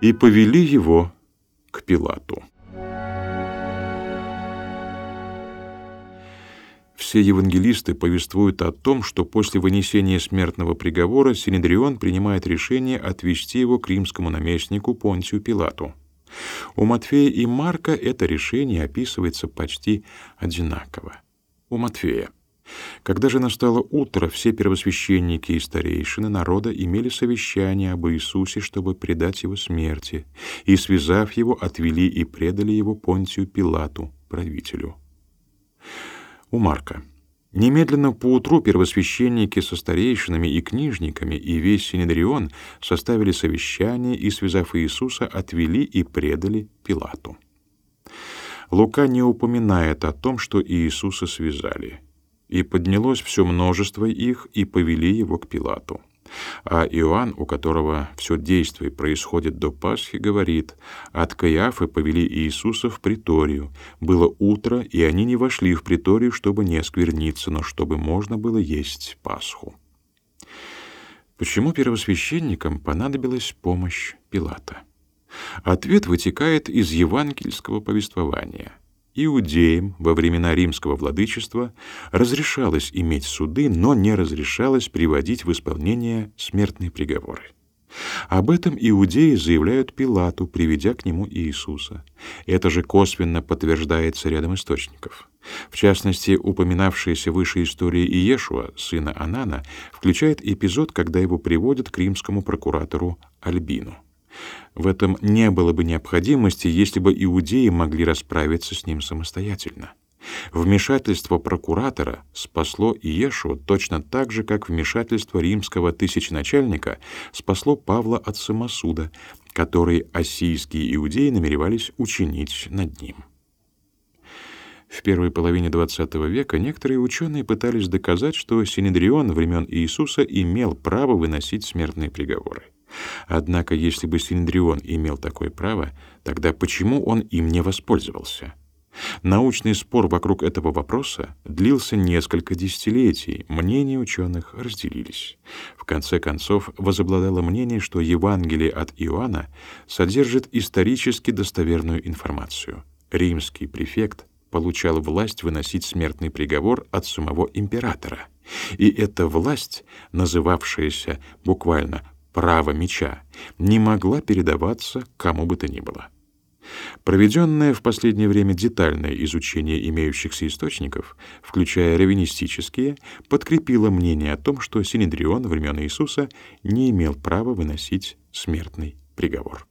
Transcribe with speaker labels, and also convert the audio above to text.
Speaker 1: и повели его к Пилату. Все евангелисты повествуют о том, что после вынесения смертного приговора Синедрион принимает решение отвести его к римскому наместнику Понтию Пилату. У Матфея и Марка это решение описывается почти одинаково. У Матфея. Когда же настало утро, все первосвященники и старейшины народа имели совещание об Иисусе, чтобы предать его смерти, и, связав его, отвели и предали его Понтию Пилату, правителю. У Марка. Немедленно поутру первосвященники со старейшинами и книжниками и весь Синедрион составили совещание и, связав Иисуса, отвели и предали Пилату. Лука не упоминает о том, что Иисуса связали — и поднялось все множество их, и повели его к Пилату. А Иоанн, у которого все действие происходит до Пасхи, говорит, «От Каиафы повели Иисуса в приторию. Было утро, и они не вошли в приторию, чтобы не оскверниться, но чтобы можно было есть Пасху». Почему первосвященникам понадобилась помощь Пилата? Ответ вытекает из евангельского повествования — Иудеям во времена римского владычества разрешалось иметь суды, но не разрешалось приводить в исполнение смертные приговоры. Об этом иудеи заявляют Пилату, приведя к нему Иисуса. Это же косвенно подтверждается рядом источников. В частности, упоминавшаяся выше история Иешуа, сына Анана, включает эпизод, когда его приводят к римскому прокуратору Альбину. В этом не было бы необходимости, если бы иудеи могли расправиться с ним самостоятельно. Вмешательство прокуратора спасло Иешуа точно так же, как вмешательство римского тысяченачальника спасло Павла от самосуда, который ассийские иудеи намеревались учинить над ним. В первой половине XX века некоторые ученые пытались доказать, что Синедрион времен Иисуса имел право выносить смертные приговоры. Однако, если бы Синдрион имел такое право, тогда почему он им не воспользовался? Научный спор вокруг этого вопроса длился несколько десятилетий, мнения ученых разделились. В конце концов, возобладало мнение, что Евангелие от Иоанна содержит исторически достоверную информацию. Римский префект получал власть выносить смертный приговор от самого императора. И эта власть, называвшаяся буквально право меча, не могла передаваться кому бы то ни было. Проведенное в последнее время детальное изучение имеющихся источников, включая раввинистические, подкрепило мнение о том, что Синедрион времен Иисуса не имел права выносить смертный приговор.